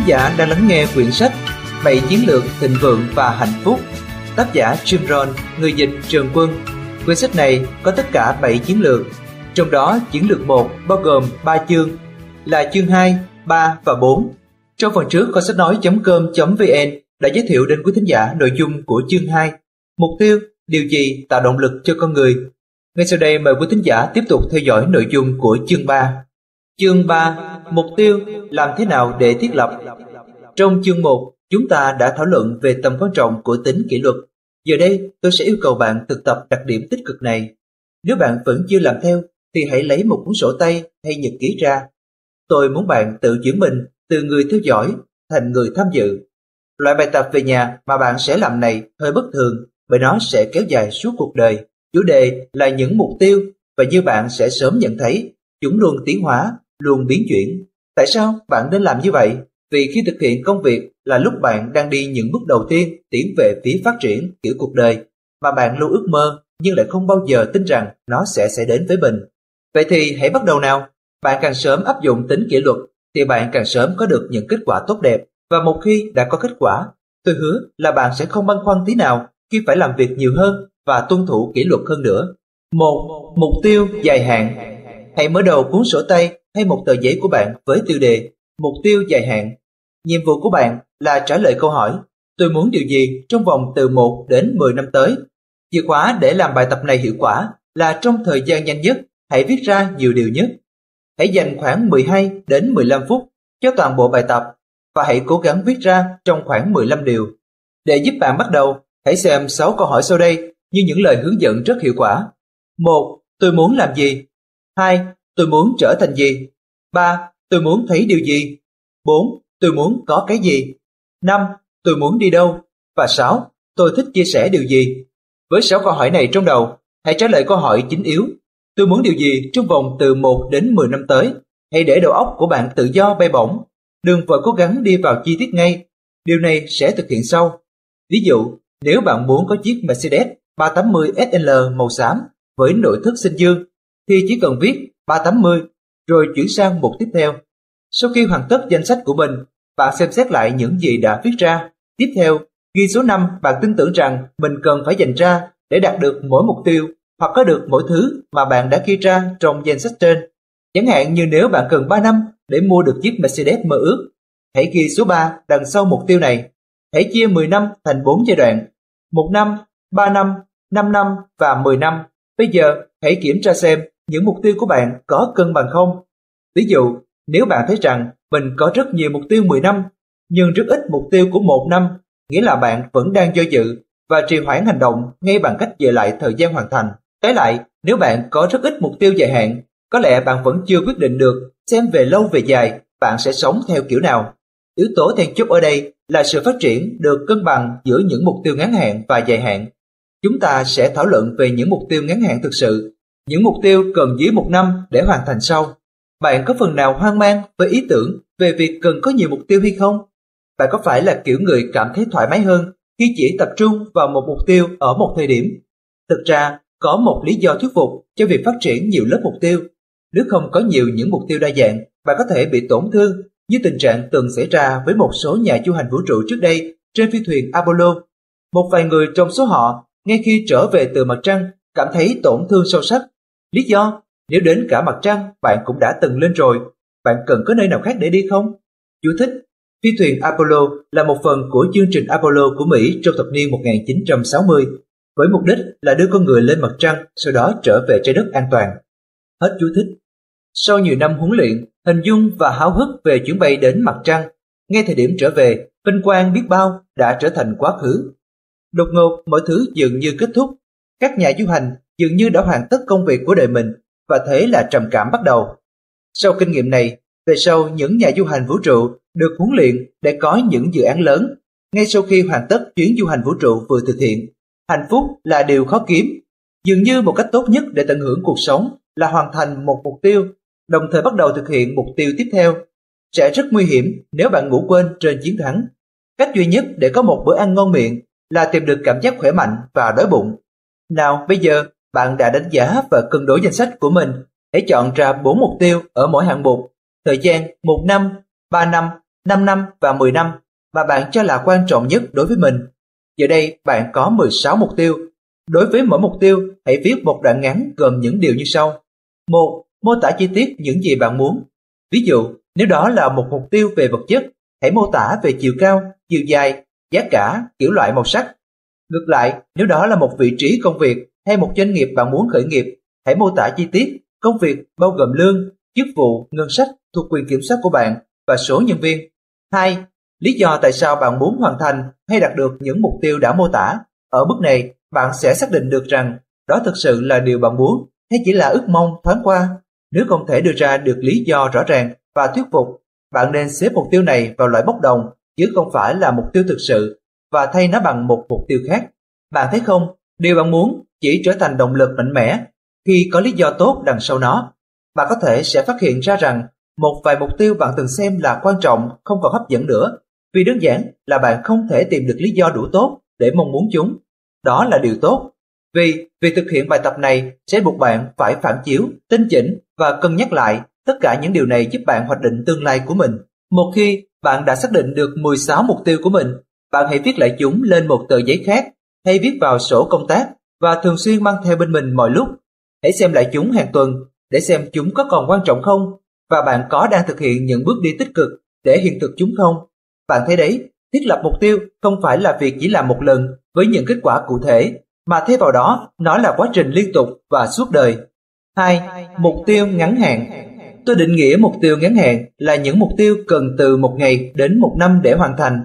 thính giả đang lắng nghe quyển sách Bảy chiến lược thịnh vượng và hạnh phúc. Tác giả Jim Rohn, người dịch Trường Quân. Quyển sách này có tất cả 7 chiến lược. Trong đó chiến lược 1 bao gồm 3 chương là chương 2, 3 và 4 Trong phần trước có sách nói.com.vn đã giới thiệu đến quý thính giả nội dung của chương 2 Mục tiêu, điều gì tạo động lực cho con người? Ngay sau đây mời quý thính giả tiếp tục theo dõi nội dung của chương 3 Chương 3 Mục tiêu làm thế nào để thiết lập? Trong chương 1 chúng ta đã thảo luận về tầm quan trọng của tính kỷ luật. Giờ đây tôi sẽ yêu cầu bạn thực tập đặc điểm tích cực này. Nếu bạn vẫn chưa làm theo thì hãy lấy một cuốn sổ tay hay nhật ký ra. Tôi muốn bạn tự chuyển mình từ người theo dõi thành người tham dự. Loại bài tập về nhà mà bạn sẽ làm này hơi bất thường bởi nó sẽ kéo dài suốt cuộc đời. Chủ đề là những mục tiêu và như bạn sẽ sớm nhận thấy, chúng luôn tiến hóa luôn biến chuyển. Tại sao bạn nên làm như vậy? Vì khi thực hiện công việc là lúc bạn đang đi những bước đầu tiên tiến về phía phát triển kiểu cuộc đời mà bạn luôn ước mơ nhưng lại không bao giờ tin rằng nó sẽ sẽ đến với mình. Vậy thì hãy bắt đầu nào. Bạn càng sớm áp dụng tính kỷ luật thì bạn càng sớm có được những kết quả tốt đẹp và một khi đã có kết quả, tôi hứa là bạn sẽ không băn khoăn tí nào khi phải làm việc nhiều hơn và tuân thủ kỷ luật hơn nữa. Một mục tiêu dài hạn. Hãy mở đầu cuốn sổ tay hay một tờ giấy của bạn với tiêu đề Mục tiêu dài hạn. Nhiệm vụ của bạn là trả lời câu hỏi Tôi muốn điều gì trong vòng từ 1 đến 10 năm tới? Chìa khóa để làm bài tập này hiệu quả là trong thời gian nhanh nhất, hãy viết ra nhiều điều nhất. Hãy dành khoảng 12 đến 15 phút cho toàn bộ bài tập và hãy cố gắng viết ra trong khoảng 15 điều. Để giúp bạn bắt đầu, hãy xem 6 câu hỏi sau đây như những lời hướng dẫn rất hiệu quả. 1. Tôi muốn làm gì? 2. Tôi muốn trở thành gì? 3. Tôi muốn thấy điều gì? 4. Tôi muốn có cái gì? 5. Tôi muốn đi đâu? Và 6. Tôi thích chia sẻ điều gì? Với 6 câu hỏi này trong đầu, hãy trả lời câu hỏi chính yếu. Tôi muốn điều gì trong vòng từ 1 đến 10 năm tới? Hãy để đầu óc của bạn tự do bay bổng. Đừng vội cố gắng đi vào chi tiết ngay. Điều này sẽ thực hiện sau. Ví dụ, nếu bạn muốn có chiếc Mercedes 380 SL màu xám với nội thất xanh dương, thì chỉ cần viết 380, rồi chuyển sang mục tiếp theo. Sau khi hoàn tất danh sách của mình, bạn xem xét lại những gì đã viết ra. Tiếp theo, ghi số 5 bạn tin tưởng rằng mình cần phải dành ra để đạt được mỗi mục tiêu hoặc có được mỗi thứ mà bạn đã ghi ra trong danh sách trên. Chẳng hạn như nếu bạn cần 3 năm để mua được chiếc Mercedes mơ ước, hãy ghi số 3 đằng sau mục tiêu này. Hãy chia 10 năm thành 4 giai đoạn. 1 năm, 3 năm, 5 năm và 10 năm. Bây giờ, hãy kiểm tra xem những mục tiêu của bạn có cân bằng không? Ví dụ, nếu bạn thấy rằng mình có rất nhiều mục tiêu 10 năm, nhưng rất ít mục tiêu của một năm, nghĩa là bạn vẫn đang do dự và trì hoãn hành động ngay bằng cách dời lại thời gian hoàn thành. Trái lại, nếu bạn có rất ít mục tiêu dài hạn, có lẽ bạn vẫn chưa quyết định được xem về lâu về dài bạn sẽ sống theo kiểu nào. Yếu tố then chốt ở đây là sự phát triển được cân bằng giữa những mục tiêu ngắn hạn và dài hạn. Chúng ta sẽ thảo luận về những mục tiêu ngắn hạn thực sự những mục tiêu cần dưới một năm để hoàn thành sau. Bạn có phần nào hoang mang với ý tưởng về việc cần có nhiều mục tiêu hay không? Bạn có phải là kiểu người cảm thấy thoải mái hơn khi chỉ tập trung vào một mục tiêu ở một thời điểm? Thực ra, có một lý do thuyết phục cho việc phát triển nhiều lớp mục tiêu. Nếu không có nhiều những mục tiêu đa dạng, bạn có thể bị tổn thương như tình trạng từng xảy ra với một số nhà du hành vũ trụ trước đây trên phi thuyền Apollo. Một vài người trong số họ, ngay khi trở về từ mặt trăng, cảm thấy tổn thương sâu sắc Lý do, nếu đến cả mặt trăng bạn cũng đã từng lên rồi, bạn cần có nơi nào khác để đi không? Chú thích, phi thuyền Apollo là một phần của chương trình Apollo của Mỹ trong thập niên 1960, với mục đích là đưa con người lên mặt trăng, sau đó trở về trái đất an toàn. Hết chú thích. Sau nhiều năm huấn luyện, hình dung và háo hức về chuyến bay đến mặt trăng, ngay thời điểm trở về, vinh quang biết bao đã trở thành quá khứ. Đột ngột mọi thứ dường như kết thúc, các nhà du hành dường như đã hoàn tất công việc của đời mình và thế là trầm cảm bắt đầu. Sau kinh nghiệm này, về sau những nhà du hành vũ trụ được huấn luyện để có những dự án lớn. Ngay sau khi hoàn tất chuyến du hành vũ trụ vừa thực hiện, hạnh phúc là điều khó kiếm. Dường như một cách tốt nhất để tận hưởng cuộc sống là hoàn thành một mục tiêu, đồng thời bắt đầu thực hiện mục tiêu tiếp theo. Sẽ rất nguy hiểm nếu bạn ngủ quên trên chiến thắng. Cách duy nhất để có một bữa ăn ngon miệng là tìm được cảm giác khỏe mạnh và đói bụng. Nào bây giờ bạn đã đánh giá và cân đối danh sách của mình. Hãy chọn ra 4 mục tiêu ở mỗi hạng mục. Thời gian 1 năm, 3 năm, 5 năm và 10 năm mà bạn cho là quan trọng nhất đối với mình. Giờ đây bạn có 16 mục tiêu. Đối với mỗi mục tiêu, hãy viết một đoạn ngắn gồm những điều như sau. một Mô tả chi tiết những gì bạn muốn. Ví dụ, nếu đó là một mục tiêu về vật chất, hãy mô tả về chiều cao, chiều dài, giá cả, kiểu loại màu sắc. Ngược lại, nếu đó là một vị trí công việc hay một doanh nghiệp bạn muốn khởi nghiệp, hãy mô tả chi tiết công việc bao gồm lương, chức vụ, ngân sách thuộc quyền kiểm soát của bạn và số nhân viên. 2. Lý do tại sao bạn muốn hoàn thành hay đạt được những mục tiêu đã mô tả. Ở bước này, bạn sẽ xác định được rằng đó thực sự là điều bạn muốn hay chỉ là ước mong thoáng qua. Nếu không thể đưa ra được lý do rõ ràng và thuyết phục, bạn nên xếp mục tiêu này vào loại bốc đồng chứ không phải là mục tiêu thực sự và thay nó bằng một mục tiêu khác. Bạn thấy không, điều bạn muốn chỉ trở thành động lực mạnh mẽ khi có lý do tốt đằng sau nó. Bạn có thể sẽ phát hiện ra rằng một vài mục tiêu bạn từng xem là quan trọng không còn hấp dẫn nữa vì đơn giản là bạn không thể tìm được lý do đủ tốt để mong muốn chúng. Đó là điều tốt. Vì việc thực hiện bài tập này sẽ buộc bạn phải phản chiếu, tinh chỉnh và cân nhắc lại tất cả những điều này giúp bạn hoạch định tương lai của mình. Một khi bạn đã xác định được 16 mục tiêu của mình, bạn hãy viết lại chúng lên một tờ giấy khác hay viết vào sổ công tác và thường xuyên mang theo bên mình mọi lúc. Hãy xem lại chúng hàng tuần để xem chúng có còn quan trọng không và bạn có đang thực hiện những bước đi tích cực để hiện thực chúng không. Bạn thấy đấy, thiết lập mục tiêu không phải là việc chỉ làm một lần với những kết quả cụ thể, mà thay vào đó nó là quá trình liên tục và suốt đời. 2. Mục tiêu ngắn hạn Tôi định nghĩa mục tiêu ngắn hạn là những mục tiêu cần từ một ngày đến một năm để hoàn thành.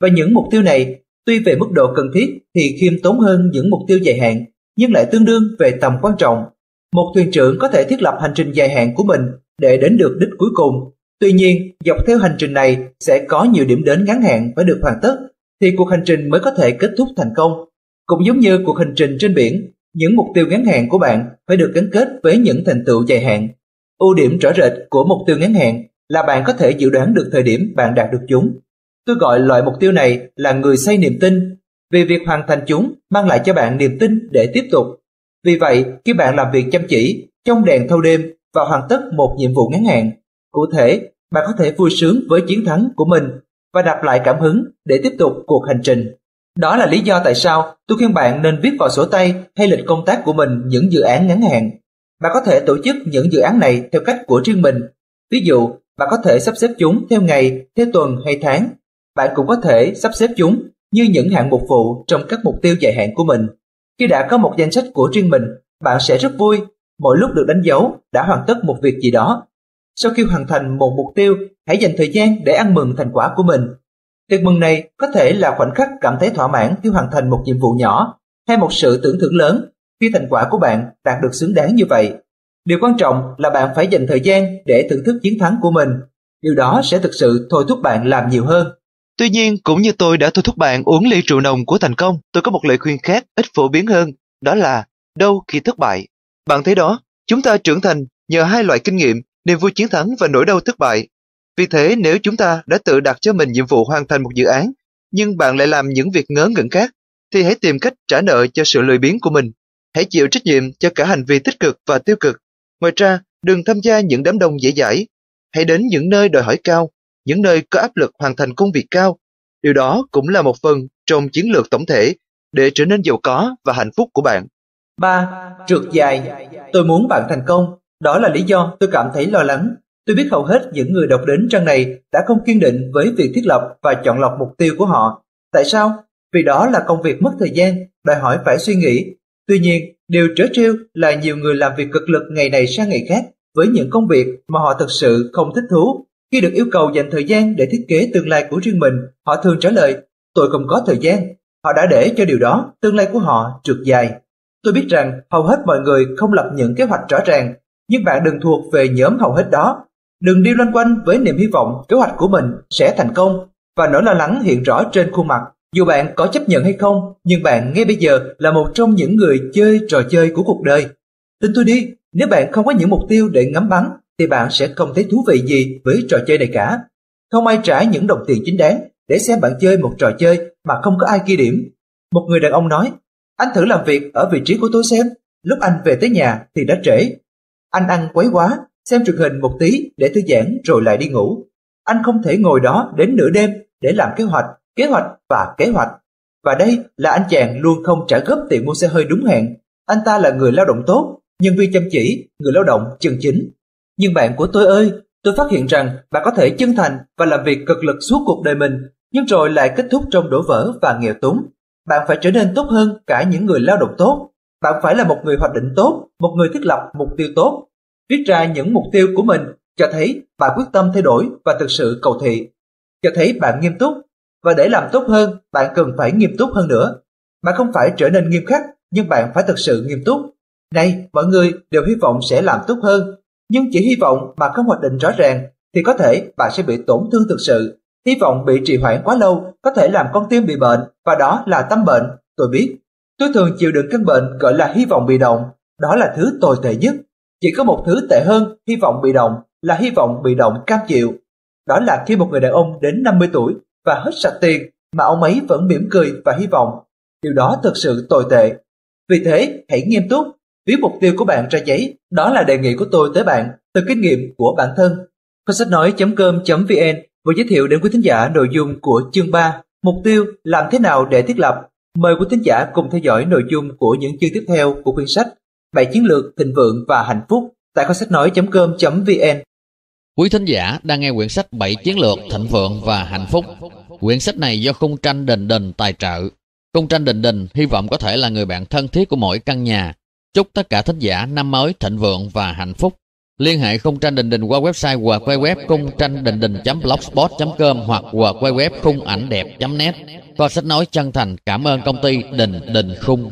Và những mục tiêu này, tuy về mức độ cần thiết thì khiêm tốn hơn những mục tiêu dài hạn, nhưng lại tương đương về tầm quan trọng. Một thuyền trưởng có thể thiết lập hành trình dài hạn của mình để đến được đích cuối cùng. Tuy nhiên, dọc theo hành trình này sẽ có nhiều điểm đến ngắn hạn phải được hoàn tất, thì cuộc hành trình mới có thể kết thúc thành công. Cũng giống như cuộc hành trình trên biển, những mục tiêu ngắn hạn của bạn phải được gắn kết với những thành tựu dài hạn. Ưu điểm rõ rệt của mục tiêu ngắn hạn là bạn có thể dự đoán được thời điểm bạn đạt được chúng. Tôi gọi loại mục tiêu này là người xây niềm tin, vì việc hoàn thành chúng mang lại cho bạn niềm tin để tiếp tục. Vì vậy, khi bạn làm việc chăm chỉ, trong đèn thâu đêm và hoàn tất một nhiệm vụ ngắn hạn, cụ thể, bạn có thể vui sướng với chiến thắng của mình và đạp lại cảm hứng để tiếp tục cuộc hành trình. Đó là lý do tại sao tôi khuyên bạn nên viết vào sổ tay hay lịch công tác của mình những dự án ngắn hạn. Bạn có thể tổ chức những dự án này theo cách của riêng mình. Ví dụ, bạn có thể sắp xếp chúng theo ngày, theo tuần hay tháng. Bạn cũng có thể sắp xếp chúng như những hạng mục phụ trong các mục tiêu dài hạn của mình. Khi đã có một danh sách của riêng mình, bạn sẽ rất vui mỗi lúc được đánh dấu đã hoàn tất một việc gì đó. Sau khi hoàn thành một mục tiêu, hãy dành thời gian để ăn mừng thành quả của mình Tiệc mừng này có thể là khoảnh khắc cảm thấy thỏa mãn khi hoàn thành một nhiệm vụ nhỏ hay một sự tưởng thưởng lớn khi thành quả của bạn đạt được xứng đáng như vậy. Điều quan trọng là bạn phải dành thời gian để thưởng thức chiến thắng của mình. Điều đó sẽ thực sự thôi thúc bạn làm nhiều hơn. Tuy nhiên, cũng như tôi đã thôi thúc bạn uống ly rượu nồng của thành công, tôi có một lời khuyên khác ít phổ biến hơn, đó là đâu khi thất bại. Bạn thấy đó, chúng ta trưởng thành nhờ hai loại kinh nghiệm, niềm vui chiến thắng và nỗi đau thất bại. Vì thế nếu chúng ta đã tự đặt cho mình nhiệm vụ hoàn thành một dự án, nhưng bạn lại làm những việc ngớ ngẩn khác, thì hãy tìm cách trả nợ cho sự lười biếng của mình. Hãy chịu trách nhiệm cho cả hành vi tích cực và tiêu cực. Ngoài ra, đừng tham gia những đám đông dễ dãi. Hãy đến những nơi đòi hỏi cao, những nơi có áp lực hoàn thành công việc cao. Điều đó cũng là một phần trong chiến lược tổng thể để trở nên giàu có và hạnh phúc của bạn. 3. Trượt dài Tôi muốn bạn thành công. Đó là lý do tôi cảm thấy lo lắng Tôi biết hầu hết những người đọc đến trang này đã không kiên định với việc thiết lập và chọn lọc mục tiêu của họ. Tại sao? Vì đó là công việc mất thời gian, đòi hỏi phải suy nghĩ. Tuy nhiên, điều trớ trêu là nhiều người làm việc cực lực ngày này sang ngày khác với những công việc mà họ thực sự không thích thú. Khi được yêu cầu dành thời gian để thiết kế tương lai của riêng mình, họ thường trả lời, tôi không có thời gian. Họ đã để cho điều đó, tương lai của họ trượt dài. Tôi biết rằng hầu hết mọi người không lập những kế hoạch rõ ràng, nhưng bạn đừng thuộc về nhóm hầu hết đó Đừng đi loanh quanh với niềm hy vọng kế hoạch của mình sẽ thành công và nỗi lo lắng hiện rõ trên khuôn mặt. Dù bạn có chấp nhận hay không, nhưng bạn ngay bây giờ là một trong những người chơi trò chơi của cuộc đời. Tin tôi đi, nếu bạn không có những mục tiêu để ngắm bắn, thì bạn sẽ không thấy thú vị gì với trò chơi này cả. Không ai trả những đồng tiền chính đáng để xem bạn chơi một trò chơi mà không có ai ghi điểm. Một người đàn ông nói, anh thử làm việc ở vị trí của tôi xem, lúc anh về tới nhà thì đã trễ. Anh ăn quấy quá xem truyền hình một tí để thư giãn rồi lại đi ngủ. Anh không thể ngồi đó đến nửa đêm để làm kế hoạch, kế hoạch và kế hoạch. Và đây là anh chàng luôn không trả gấp tiền mua xe hơi đúng hẹn. Anh ta là người lao động tốt, nhân viên chăm chỉ, người lao động chân chính. Nhưng bạn của tôi ơi, tôi phát hiện rằng bạn có thể chân thành và làm việc cực lực suốt cuộc đời mình, nhưng rồi lại kết thúc trong đổ vỡ và nghèo túng. Bạn phải trở nên tốt hơn cả những người lao động tốt. Bạn phải là một người hoạch định tốt, một người thiết lập mục tiêu tốt. Viết ra những mục tiêu của mình cho thấy bạn quyết tâm thay đổi và thực sự cầu thị. Cho thấy bạn nghiêm túc, và để làm tốt hơn, bạn cần phải nghiêm túc hơn nữa. Bạn không phải trở nên nghiêm khắc, nhưng bạn phải thực sự nghiêm túc. Này, mọi người đều hy vọng sẽ làm tốt hơn, nhưng chỉ hy vọng mà không hoạch định rõ ràng thì có thể bạn sẽ bị tổn thương thực sự. Hy vọng bị trì hoãn quá lâu có thể làm con tim bị bệnh và đó là tâm bệnh, tôi biết. Tôi thường chịu đựng căn bệnh gọi là hy vọng bị động, đó là thứ tồi tệ nhất. Chỉ có một thứ tệ hơn hy vọng bị động là hy vọng bị động cam chịu. Đó là khi một người đàn ông đến 50 tuổi và hết sạch tiền mà ông ấy vẫn mỉm cười và hy vọng. Điều đó thực sự tồi tệ. Vì thế, hãy nghiêm túc, viết mục tiêu của bạn ra giấy. Đó là đề nghị của tôi tới bạn, từ kinh nghiệm của bản thân. Kho sách nói.com.vn vừa giới thiệu đến quý thính giả nội dung của chương 3, mục tiêu làm thế nào để thiết lập. Mời quý thính giả cùng theo dõi nội dung của những chương tiếp theo của quyển sách bảy chiến lược thịnh vượng và hạnh phúc tại kho sách nói.com.vn. Quý thính giả đang nghe quyển sách 7 chiến lược thịnh vượng và hạnh phúc. Quyển sách này do khung tranh đình đình tài trợ. Khung tranh đình đình hy vọng có thể là người bạn thân thiết của mỗi căn nhà. Chúc tất cả thính giả năm mới thịnh vượng và hạnh phúc. Liên hệ khung tranh đình đình qua website hoặc quay web khung tranh đình đình.blogspot.com hoặc hoặc quay web khung ảnh đẹp.net. Kho sách nói chân thành cảm ơn công ty Đình Đình Khung.